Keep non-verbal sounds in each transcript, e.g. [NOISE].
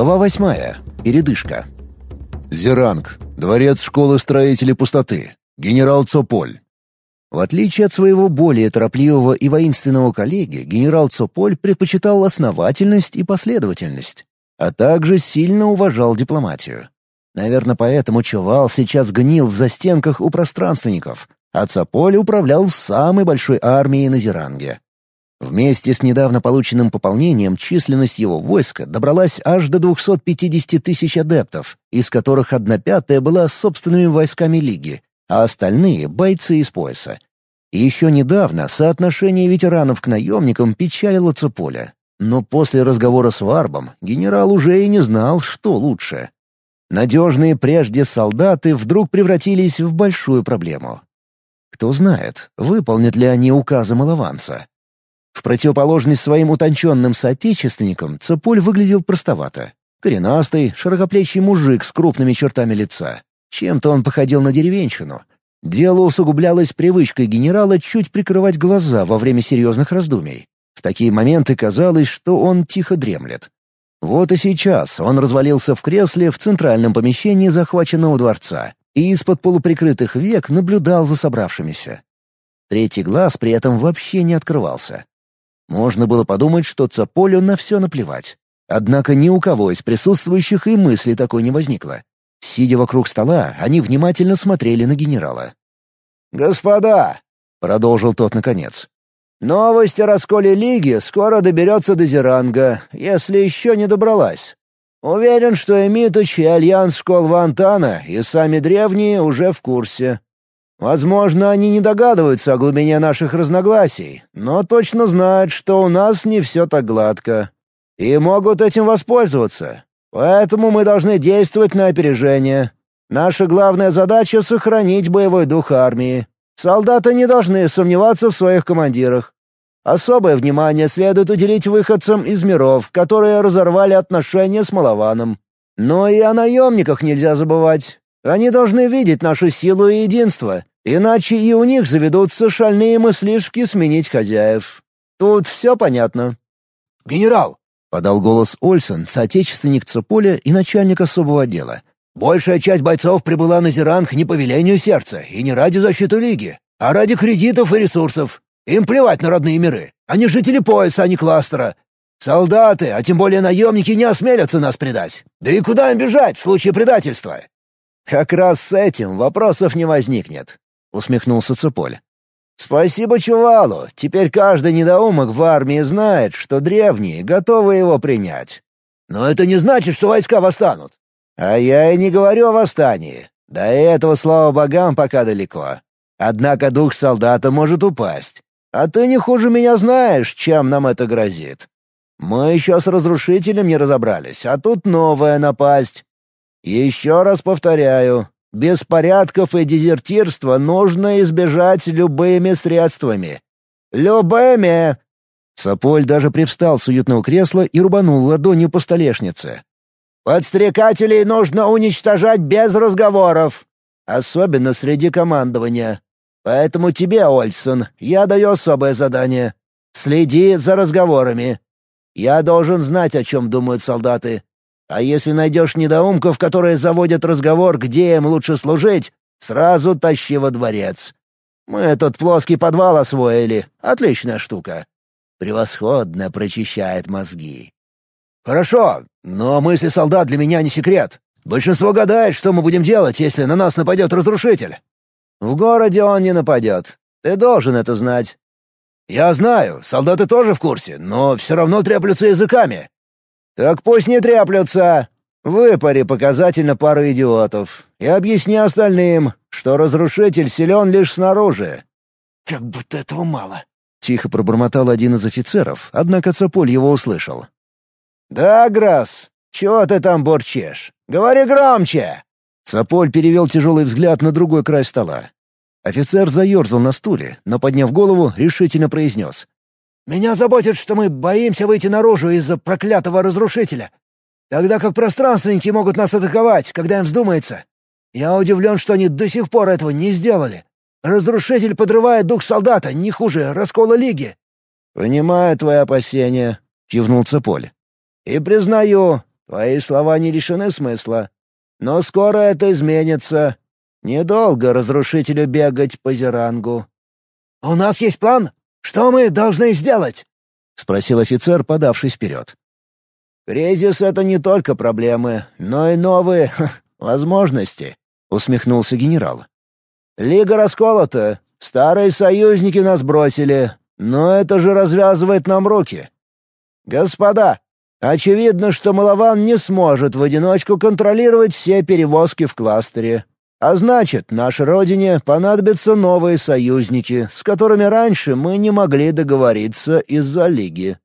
Глава восьмая. Передышка. Зеранг. Дворец школы строителей пустоты. Генерал Цополь. В отличие от своего более торопливого и воинственного коллеги, генерал Цополь предпочитал основательность и последовательность, а также сильно уважал дипломатию. Наверное, поэтому Чувал сейчас гнил в застенках у пространственников, а Цополь управлял самой большой армией на Зеранге. Вместе с недавно полученным пополнением численность его войска добралась аж до 250 тысяч адептов, из которых одна пятая была собственными войсками Лиги, а остальные — бойцы из пояса. Еще недавно соотношение ветеранов к наемникам печалило Цеполя. Но после разговора с Варбом генерал уже и не знал, что лучше. Надежные прежде солдаты вдруг превратились в большую проблему. Кто знает, выполнят ли они указы малованца. В противоположность своим утонченным соотечественникам Цепуль выглядел простовато. Коренастый, широкоплечий мужик с крупными чертами лица. Чем-то он походил на деревенщину. Дело усугублялось привычкой генерала чуть прикрывать глаза во время серьезных раздумий. В такие моменты казалось, что он тихо дремлет. Вот и сейчас он развалился в кресле в центральном помещении захваченного дворца и из-под полуприкрытых век наблюдал за собравшимися. Третий глаз при этом вообще не открывался. Можно было подумать, что Цаполю на все наплевать. Однако ни у кого из присутствующих и мысли такой не возникло. Сидя вокруг стола, они внимательно смотрели на генерала. «Господа!» — продолжил тот наконец. «Новость о расколе Лиги скоро доберется до Зеранга, если еще не добралась. Уверен, что Эмиточ и Альянс школ Вантана и сами древние уже в курсе. Возможно, они не догадываются о глубине наших разногласий, но точно знают, что у нас не все так гладко. И могут этим воспользоваться. Поэтому мы должны действовать на опережение. Наша главная задача — сохранить боевой дух армии. Солдаты не должны сомневаться в своих командирах. Особое внимание следует уделить выходцам из миров, которые разорвали отношения с Малованом. Но и о наемниках нельзя забывать. Они должны видеть нашу силу и единство, Иначе и у них заведутся шальные мыслишки сменить хозяев. Тут все понятно. «Генерал!» — подал голос Ольсен, соотечественник Цеполя и начальник особого отдела. «Большая часть бойцов прибыла на Зеранг не по велению сердца и не ради защиты Лиги, а ради кредитов и ресурсов. Им плевать на родные миры. Они жители пояса, а не кластера. Солдаты, а тем более наемники, не осмелятся нас предать. Да и куда им бежать в случае предательства?» «Как раз с этим вопросов не возникнет. — усмехнулся Цеполь. «Спасибо Чувалу. Теперь каждый недоумок в армии знает, что древние готовы его принять. Но это не значит, что войска восстанут». «А я и не говорю о восстании. До этого, слава богам, пока далеко. Однако дух солдата может упасть. А ты не хуже меня знаешь, чем нам это грозит. Мы еще с разрушителем не разобрались, а тут новая напасть. Еще раз повторяю, Беспорядков и дезертирства нужно избежать любыми средствами. Любыми!» Саполь даже привстал с уютного кресла и рубанул ладонью по столешнице. «Подстрекателей нужно уничтожать без разговоров, особенно среди командования. Поэтому тебе, Ольсон, я даю особое задание. Следи за разговорами. Я должен знать, о чем думают солдаты. А если найдешь недоумков, которые заводят разговор, где им лучше служить, сразу тащи во дворец. Мы этот плоский подвал освоили. Отличная штука. Превосходно прочищает мозги. Хорошо, но мысли солдат для меня не секрет. Большинство гадает, что мы будем делать, если на нас нападет разрушитель. В городе он не нападет. Ты должен это знать. Я знаю, солдаты тоже в курсе, но все равно треплются языками. «Так пусть не тряплются. Выпари показательно пару идиотов и объясни остальным, что разрушитель силен лишь снаружи». «Как будто этого мало», — тихо пробормотал один из офицеров, однако Цаполь его услышал. «Да, Грасс, чего ты там бурчишь? Говори громче!» Цаполь перевел тяжелый взгляд на другой край стола. Офицер заерзал на стуле, но, подняв голову, решительно произнес. Меня заботит, что мы боимся выйти наружу из-за проклятого разрушителя. Тогда как пространственники могут нас атаковать, когда им вздумается. Я удивлен, что они до сих пор этого не сделали. Разрушитель подрывает дух солдата, не хуже раскола Лиги». «Понимаю твои опасения», — кивнул Цеполь. «И признаю, твои слова не лишены смысла. Но скоро это изменится. Недолго разрушителю бегать по зерангу». «У нас есть план? Что мы должны сделать?» — спросил офицер, подавшись вперед. «Кризис — это не только проблемы, но и новые [LAUGHS] ха, возможности», — усмехнулся генерал. «Лига расколота, старые союзники нас бросили, но это же развязывает нам руки. Господа, очевидно, что Малован не сможет в одиночку контролировать все перевозки в кластере. А значит, нашей родине понадобятся новые союзники, с которыми раньше мы не могли договориться из-за Лиги.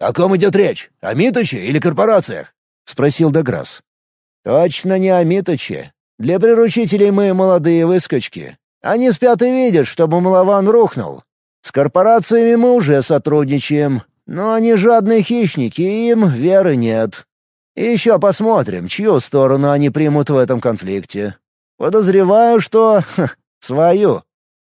«О ком идет речь? О Миточе или корпорациях?» — спросил Даграс. «Точно не о Миточе. Для приручителей мы молодые выскочки. Они спят и видят, чтобы Малован рухнул. С корпорациями мы уже сотрудничаем, но они жадные хищники, и им веры нет. И еще посмотрим, чью сторону они примут в этом конфликте. Подозреваю, что... Ха, свою.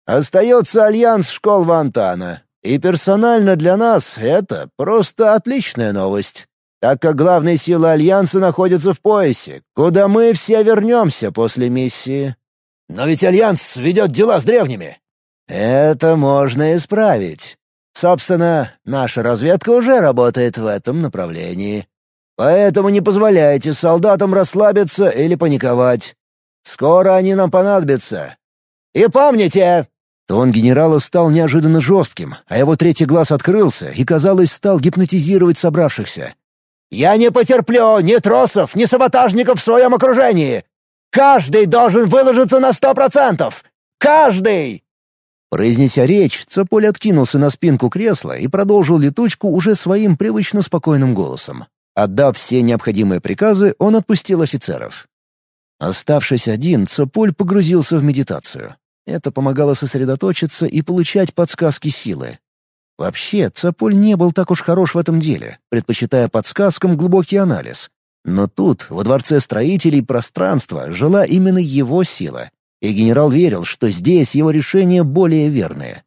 Остается альянс школ Вантана. И персонально для нас это просто отличная новость, так как главные силы альянса находятся в поясе, куда мы все вернемся после миссии. Но ведь альянс ведет дела с древними. Это можно исправить. Собственно, наша разведка уже работает в этом направлении. Поэтому не позволяйте солдатам расслабиться или паниковать. Скоро они нам понадобятся. И помните...» Тон генерала стал неожиданно жестким, а его третий глаз открылся и, казалось, стал гипнотизировать собравшихся. «Я не потерплю ни тросов, ни саботажников в своем окружении! Каждый должен выложиться на сто процентов! Каждый!» Произнеся речь, Цаполь откинулся на спинку кресла и продолжил летучку уже своим привычно спокойным голосом. Отдав все необходимые приказы, он отпустил офицеров. Оставшись один, Цополь погрузился в медитацию. Это помогало сосредоточиться и получать подсказки силы. Вообще, Цополь не был так уж хорош в этом деле, предпочитая подсказкам глубокий анализ. Но тут, во дворце строителей пространства, жила именно его сила, и генерал верил, что здесь его решения более верные.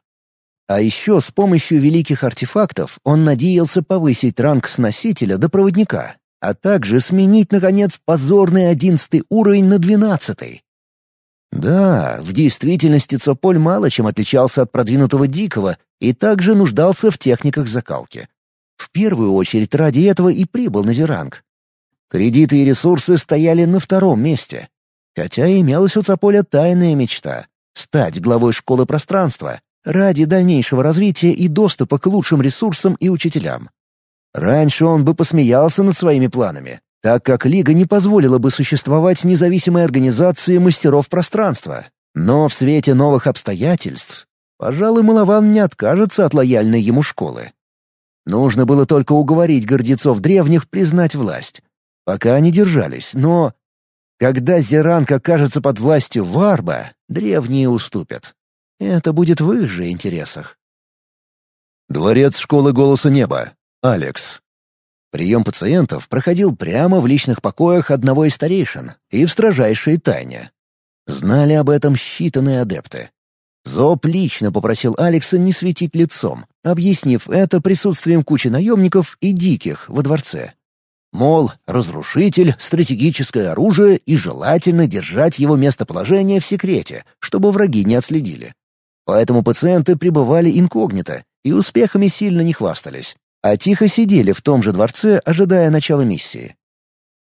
А еще с помощью великих артефактов он надеялся повысить ранг с носителя до проводника, а также сменить, наконец, позорный одиннадцатый уровень на двенадцатый. Да, в действительности Цополь мало чем отличался от продвинутого Дикого и также нуждался в техниках закалки. В первую очередь ради этого и прибыл на Зеранг. Кредиты и ресурсы стояли на втором месте. Хотя имелась у Цополя тайная мечта — стать главой школы пространства ради дальнейшего развития и доступа к лучшим ресурсам и учителям. Раньше он бы посмеялся над своими планами, так как Лига не позволила бы существовать независимой организации мастеров пространства. Но в свете новых обстоятельств, пожалуй, Малован не откажется от лояльной ему школы. Нужно было только уговорить гордецов древних признать власть. Пока они держались, но... Когда Зеранг окажется под властью Варба, древние уступят. Это будет в их же интересах. Дворец школы Голоса Неба. Алекс. Прием пациентов проходил прямо в личных покоях одного из старейшин и в строжайшей тайне. Знали об этом считанные адепты. Зоб лично попросил Алекса не светить лицом, объяснив это присутствием кучи наемников и диких во дворце. Мол, разрушитель — стратегическое оружие и желательно держать его местоположение в секрете, чтобы враги не отследили. Поэтому пациенты пребывали инкогнито и успехами сильно не хвастались а тихо сидели в том же дворце, ожидая начала миссии.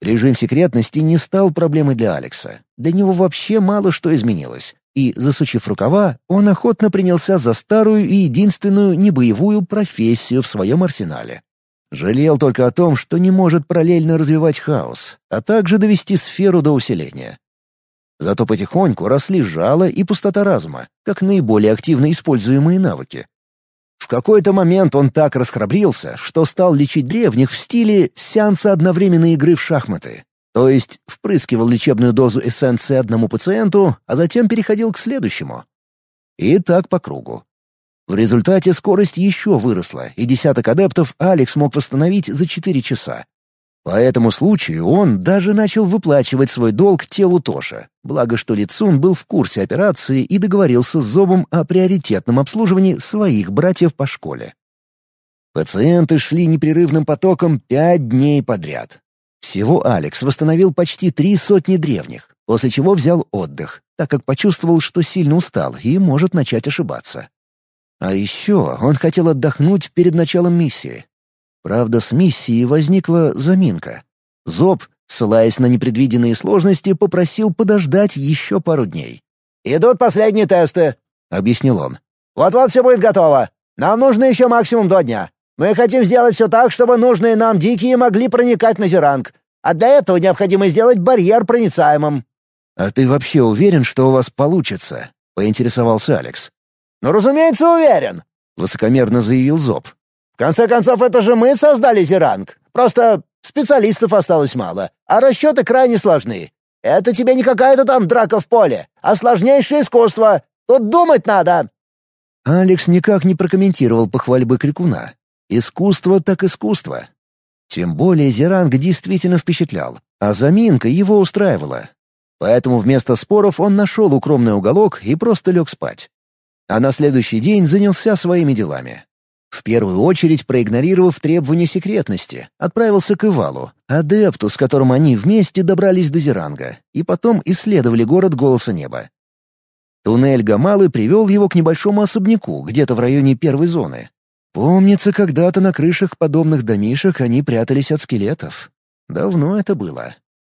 Режим секретности не стал проблемой для Алекса. Для него вообще мало что изменилось. И, засучив рукава, он охотно принялся за старую и единственную небоевую профессию в своем арсенале. Жалел только о том, что не может параллельно развивать хаос, а также довести сферу до усиления. Зато потихоньку росли жало и пустота разума, как наиболее активно используемые навыки. В какой-то момент он так расхрабрился, что стал лечить древних в стиле сеанса одновременной игры в шахматы. То есть впрыскивал лечебную дозу эссенции одному пациенту, а затем переходил к следующему. И так по кругу. В результате скорость еще выросла, и десяток адептов Алекс мог восстановить за 4 часа. По этому случаю он даже начал выплачивать свой долг телу Тоша, благо что Лицун был в курсе операции и договорился с Зобом о приоритетном обслуживании своих братьев по школе. Пациенты шли непрерывным потоком пять дней подряд. Всего Алекс восстановил почти три сотни древних, после чего взял отдых, так как почувствовал, что сильно устал и может начать ошибаться. А еще он хотел отдохнуть перед началом миссии. Правда, с миссией возникла заминка. Зоб, ссылаясь на непредвиденные сложности, попросил подождать еще пару дней. «Идут последние тесты», — объяснил он. «Вот-вот все будет готово. Нам нужно еще максимум два дня. Мы хотим сделать все так, чтобы нужные нам дикие могли проникать на Зеранг. А для этого необходимо сделать барьер проницаемым». «А ты вообще уверен, что у вас получится?» — поинтересовался Алекс. «Ну, разумеется, уверен», — высокомерно заявил Зоб. «В конце концов, это же мы создали Зеранг. Просто специалистов осталось мало, а расчеты крайне сложны. Это тебе не какая-то там драка в поле, а сложнейшее искусство. Тут думать надо». Алекс никак не прокомментировал похвальбы Крикуна. Искусство так искусство. Тем более Зеранг действительно впечатлял, а заминка его устраивала. Поэтому вместо споров он нашел укромный уголок и просто лег спать. А на следующий день занялся своими делами. В первую очередь, проигнорировав требования секретности, отправился к Ивалу, адепту, с которым они вместе добрались до Зеранга, и потом исследовали город Голоса Неба. Туннель Гамалы привел его к небольшому особняку, где-то в районе первой зоны, Помнится, когда-то на крышах подобных домишек они прятались от скелетов. Давно это было.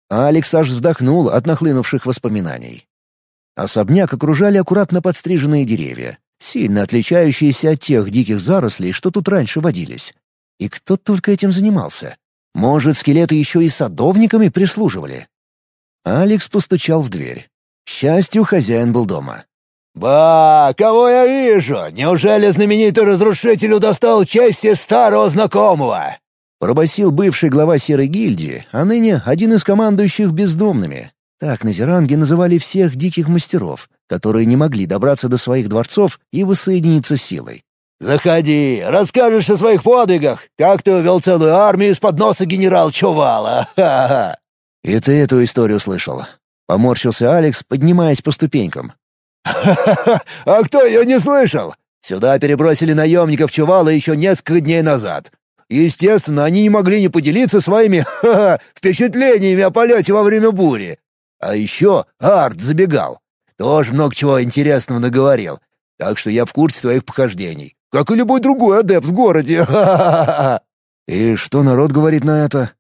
Алекс аж вздохнул от нахлынувших воспоминаний. Особняк окружали аккуратно подстриженные деревья, сильно отличающиеся от тех диких зарослей, что тут раньше водились. И кто только этим занимался? Может, скелеты еще и садовниками прислуживали? Алекс постучал в дверь. К счастью, хозяин был дома. «Ба, кого я вижу? Неужели знаменитый разрушителю достал чести старого знакомого?» Пробасил бывший глава Серой гильдии, а ныне один из командующих бездомными. Так на Зеранге называли всех диких мастеров, которые не могли добраться до своих дворцов и воссоединиться с силой. «Заходи, расскажешь о своих подвигах, как ты увел целую армию из-под носа генерал Чувала. Ха-ха!» «И ты эту историю слышал?» Поморщился Алекс, поднимаясь по ступенькам. А кто ее не слышал? Сюда перебросили наемников Чувала еще несколько дней назад. Естественно, они не могли не поделиться своими впечатлениями о полете во время бури. А еще Арт забегал. Тоже много чего интересного наговорил. Так что я в курсе твоих похождений. Как и любой другой адепт в городе. [LAUGHS] И что народ говорит на это?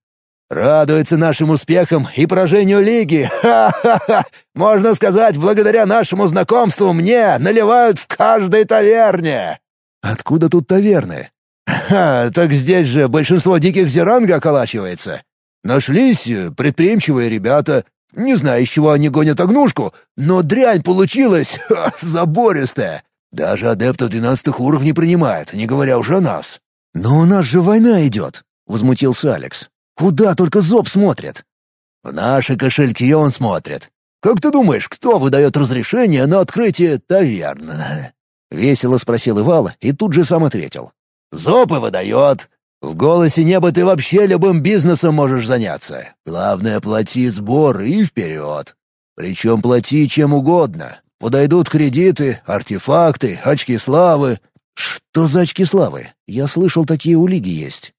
Радуется нашим успехам и поражению Лиги. Ха-ха-ха! [LAUGHS] Можно сказать, благодаря нашему знакомству мне наливают в каждой таверне. Откуда тут таверны? Ха, [LAUGHS] так здесь же большинство диких зеранга околачивается. Нашлись э, предприимчивые ребята. Не знаю, из чего они гонят огнушку, но дрянь получилась [LAUGHS] ха, забористая. Даже адептов двенадцатых уровней принимает, не говоря уже о нас. «Но у нас же война идет», — возмутился Алекс. Куда только Зоб смотрит? В наши кошельки он смотрит. Как ты думаешь, кто выдает разрешение на открытие таверны? Весело спросил Ивал и тут же сам ответил. Зоб и выдает. В голосе неба ты вообще любым бизнесом можешь заняться. Главное, плати сбор и вперед. Причем плати чем угодно. Подойдут кредиты, артефакты, очки славы. Что за очки славы? Я слышал, такие у Лиги есть.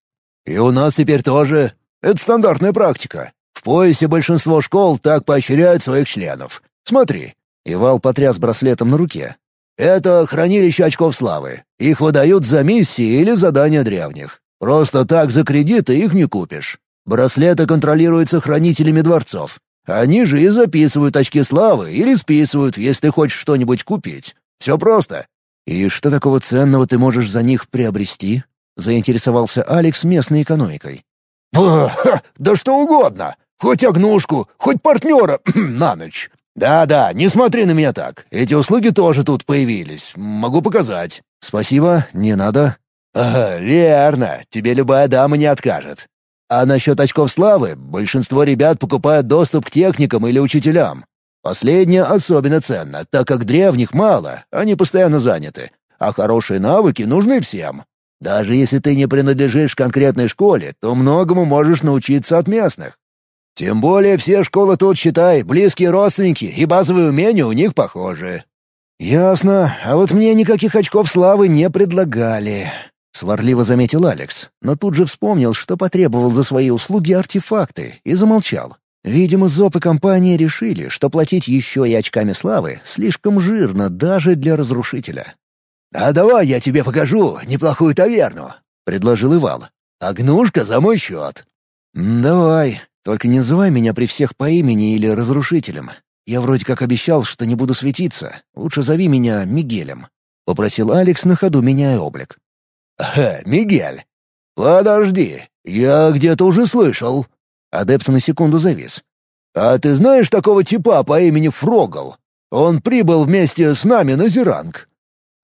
И у нас теперь тоже. Это стандартная практика. В поясе большинство школ так поощряют своих членов. Смотри». Ивал потряс браслетом на руке. «Это хранилище очков славы. Их выдают за миссии или задания древних. Просто так за кредиты их не купишь. Браслеты контролируются хранителями дворцов. Они же и записывают очки славы или списывают, если хочешь что-нибудь купить. Все просто». «И что такого ценного ты можешь за них приобрести?» — заинтересовался Алекс местной экономикой. «Да что угодно! Хоть огнушку, хоть партнера [CLEARS THROAT] на ночь. Да-да, не смотри на меня так. Эти услуги тоже тут появились. Могу показать». «Спасибо, не надо». «Ага, верно. Тебе любая дама не откажет. А насчет очков славы, большинство ребят покупают доступ к техникам или учителям. Последнее особенно ценно, так как древних мало, они постоянно заняты, а хорошие навыки нужны всем. Даже если ты не принадлежишь конкретной школе, то многому можешь научиться от местных. Тем более все школы тут, считай, близкие родственники, и базовые умения у них похожи». «Ясно. А вот мне никаких очков славы не предлагали». — сварливо заметил Алекс, но тут же вспомнил, что потребовал за свои услуги артефакты, и замолчал. Видимо, ЗОП и компания решили, что платить еще и очками славы слишком жирно даже для разрушителя. «А давай я тебе покажу неплохую таверну», — предложил Ивал. «Огнушка за мой счет». «Давай, только не называй меня при всех по имени или разрушителем. Я вроде как обещал, что не буду светиться. Лучше зови меня Мигелем», — попросил Алекс на ходу, меняя облик. «Ха, Мигель! Подожди, я где-то уже слышал». Адепт на секунду завис. «А ты знаешь такого типа по имени Фрогл? Он прибыл вместе с нами на Зеранг».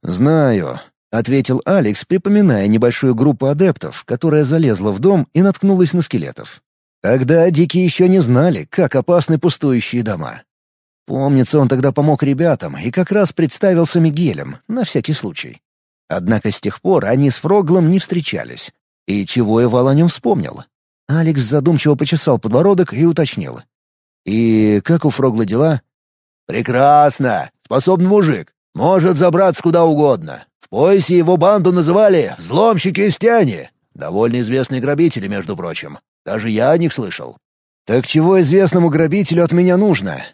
«Знаю», — ответил Алекс, припоминая небольшую группу адептов, которая залезла в дом и наткнулась на скелетов. Тогда дикие еще не знали, как опасны пустующие дома. Помнится, он тогда помог ребятам и как раз представился Мигелем, на всякий случай. Однако с тех пор они с Фроглом не встречались. И чего Эвал о нем вспомнил? Алекс задумчиво почесал подбородок и уточнил. «И как у Фрогла дела?» «Прекрасно! Способный мужик. Может забраться куда угодно. В поясе его банду называли «взломщики из тяни». Довольно известные грабители, между прочим. Даже я о них слышал. «Так чего известному грабителю от меня нужно?»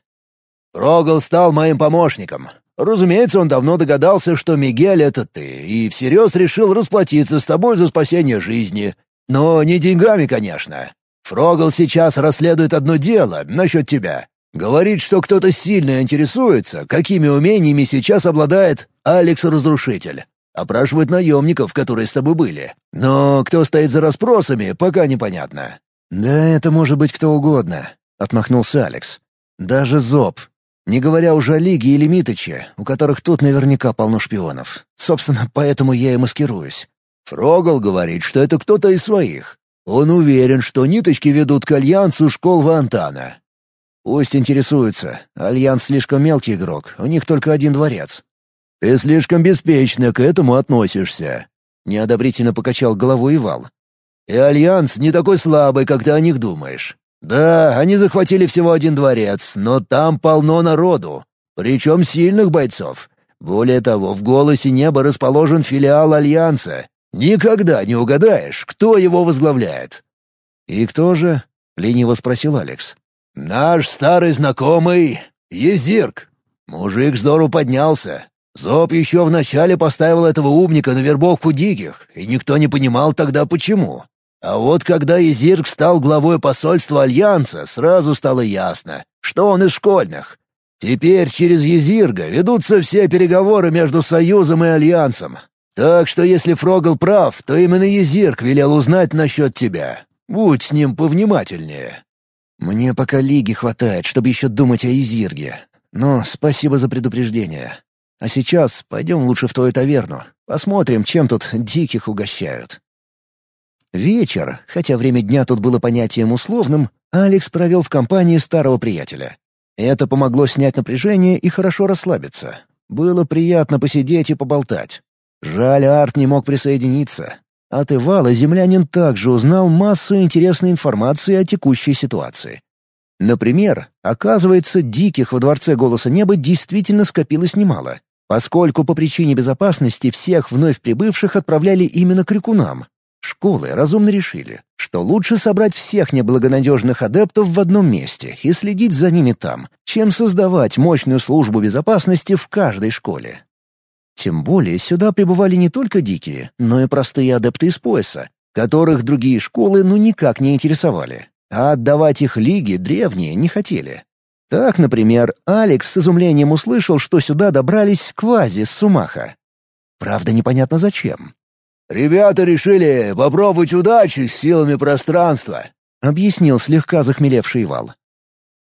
Фрогл стал моим помощником. Разумеется, он давно догадался, что Мигель — это ты, и всерьез решил расплатиться с тобой за спасение жизни. Но не деньгами, конечно. Фрогл сейчас расследует одно дело насчет тебя. Говорит, что кто-то сильно интересуется, какими умениями сейчас обладает Алекс-разрушитель. Опрашивает наемников, которые с тобой были. Но кто стоит за расспросами, пока непонятно». «Да это может быть кто угодно», — отмахнулся Алекс. «Даже Зоб. Не говоря уже о Лиге или Миточе, у которых тут наверняка полно шпионов. Собственно, поэтому я и маскируюсь. Фрогл говорит, что это кто-то из своих. Он уверен, что ниточки ведут к альянсу школ Вантана. Пусть интересуются. Альянс слишком мелкий игрок, у них только один дворец. Ты слишком беспечно к этому относишься. Неодобрительно покачал головой Ивал. И Альянс не такой слабый, как ты о них думаешь. Да, они захватили всего один дворец, но там полно народу. Причем сильных бойцов. Более того, в «Голосе неба» расположен филиал Альянса, Никогда не угадаешь, кто его возглавляет». «И кто же?» — лениво спросил Алекс. «Наш старый знакомый Езирк. Мужик здорово поднялся. Зоб еще вначале поставил этого умника на вербовку диких, и никто не понимал тогда почему. А вот когда Езирк стал главой посольства Альянса, сразу стало ясно, что он из школьных. Теперь через Езирга ведутся все переговоры между Союзом и Альянсом, так что если Фрогл прав, то именно Езирк велел узнать насчет тебя. Будь с ним повнимательнее». «Мне пока лиги хватает, чтобы еще думать о Езирге. Но спасибо за предупреждение. А сейчас пойдем лучше в твою таверну. Посмотрим, чем тут диких угощают». Вечер, хотя время дня тут было понятием условным, Алекс провел в компании старого приятеля. Это помогло снять напряжение и хорошо расслабиться. Было приятно посидеть и поболтать. Жаль, Арт не мог присоединиться. От Ивала землянин также узнал массу интересной информации о текущей ситуации. Например, оказывается, диких во Дворце Голоса Неба действительно скопилось немало, поскольку по причине безопасности всех вновь прибывших отправляли именно к рекунам. Школы разумно решили, что лучше собрать всех неблагонадежных адептов в одном месте и следить за ними там, чем создавать мощную службу безопасности в каждой школе. Тем более сюда прибывали не только дикие, но и простые адепты из пояса, которых другие школы ну никак не интересовали. А отдавать их лиге древние не хотели. Так, например, Алекс с изумлением услышал, что сюда добрались квази Сумаха. Правда, непонятно зачем. «Ребята решили попробовать удачи с силами пространства», — объяснил слегка захмелевший Вал.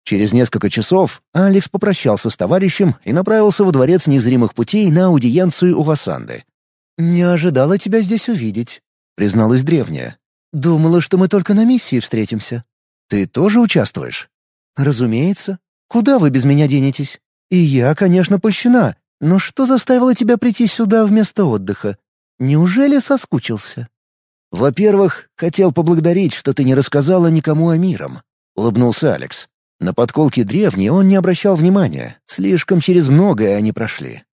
Через несколько часов Алекс попрощался с товарищем и направился во дворец незримых путей на аудиенцию у Васанды. «Не ожидала тебя здесь увидеть», — призналась древняя. «Думала, что мы только на миссии встретимся. Ты тоже участвуешь?» «Разумеется. Куда вы без меня денетесь? И я, конечно, польщена, но что заставило тебя прийти сюда вместо отдыха? Неужели соскучился?» «Во-первых, хотел поблагодарить, что ты не рассказала никому о миром», — улыбнулся Алекс. На подколки древние он не обращал внимания, слишком через многое они прошли.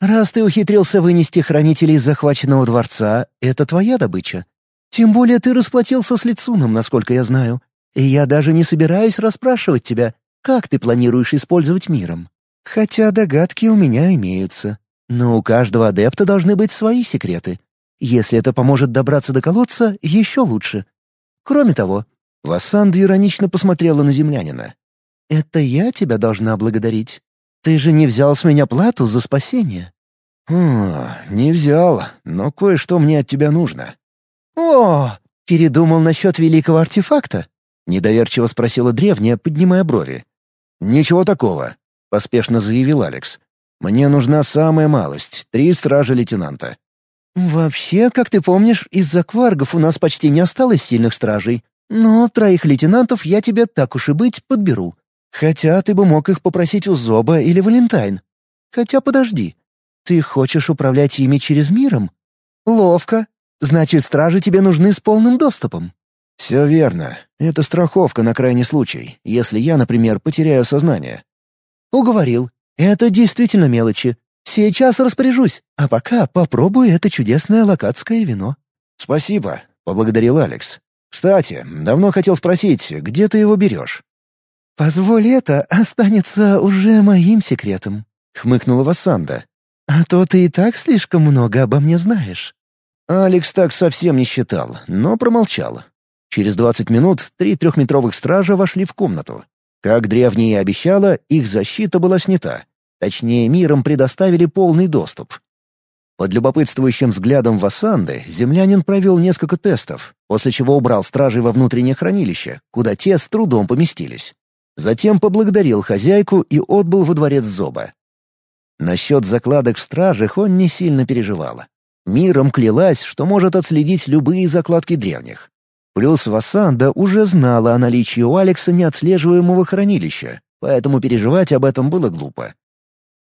Раз ты ухитрился вынести хранителей захваченного дворца, это твоя добыча. Тем более ты расплатился с Лицуном, насколько я знаю. И я даже не собираюсь расспрашивать тебя, как ты планируешь использовать миром. Хотя догадки у меня имеются. Но у каждого адепта должны быть свои секреты. Если это поможет добраться до колодца, еще лучше. Кроме того, Вассанда иронично посмотрела на землянина. «Это я тебя должна благодарить. Ты же не взял с меня плату за спасение». «Хм, не взял, но кое-что мне от тебя нужно». «О, передумал насчет великого артефакта?» — недоверчиво спросила древняя, поднимая брови. «Ничего такого», — поспешно заявил Алекс. «Мне нужна самая малость — три стража лейтенанта». «Вообще, как ты помнишь, из-за кваргов у нас почти не осталось сильных стражей. Но троих лейтенантов я тебе, так уж и быть, подберу. Хотя ты бы мог их попросить у Зоба или Валентайн. Хотя подожди, ты хочешь управлять ими через миром? Ловко. Значит, стражи тебе нужны с полным доступом. «Все верно. Это страховка на крайний случай, если я, например, потеряю сознание». «Уговорил. Это действительно мелочи. Сейчас распоряжусь, а пока попробуй это чудесное локатское вино». «Спасибо», — поблагодарил Алекс. «Кстати, давно хотел спросить, где ты его берешь?» «Позволь это останется уже моим секретом», — хмыкнула Вассанда. «А то ты и так слишком много обо мне знаешь». Алекс так совсем не считал, но промолчал. Через двадцать минут три трехметровых стража вошли в комнату. Как древняя обещала, их защита была снята. Точнее, миром предоставили полный доступ. Под любопытствующим взглядом Вассанды землянин провел несколько тестов, после чего убрал стражей во внутреннее хранилище, куда те с трудом поместились. Затем поблагодарил хозяйку и отбыл во дворец Зоба. Насчет закладок в стражах он не сильно переживал. Миром клялась, что может отследить любые закладки древних. Плюс Вассанда уже знала о наличии у Алекса неотслеживаемого хранилища, поэтому переживать об этом было глупо.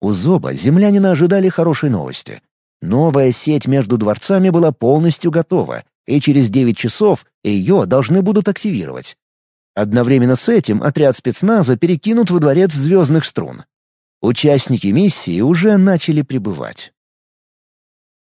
У Зоба землянина ожидали хорошие новости. Новая сеть между дворцами была полностью готова, и через 9 часов ее должны будут активировать. Одновременно с этим отряд спецназа перекинут во дворец звездных струн. Участники миссии уже начали прибывать.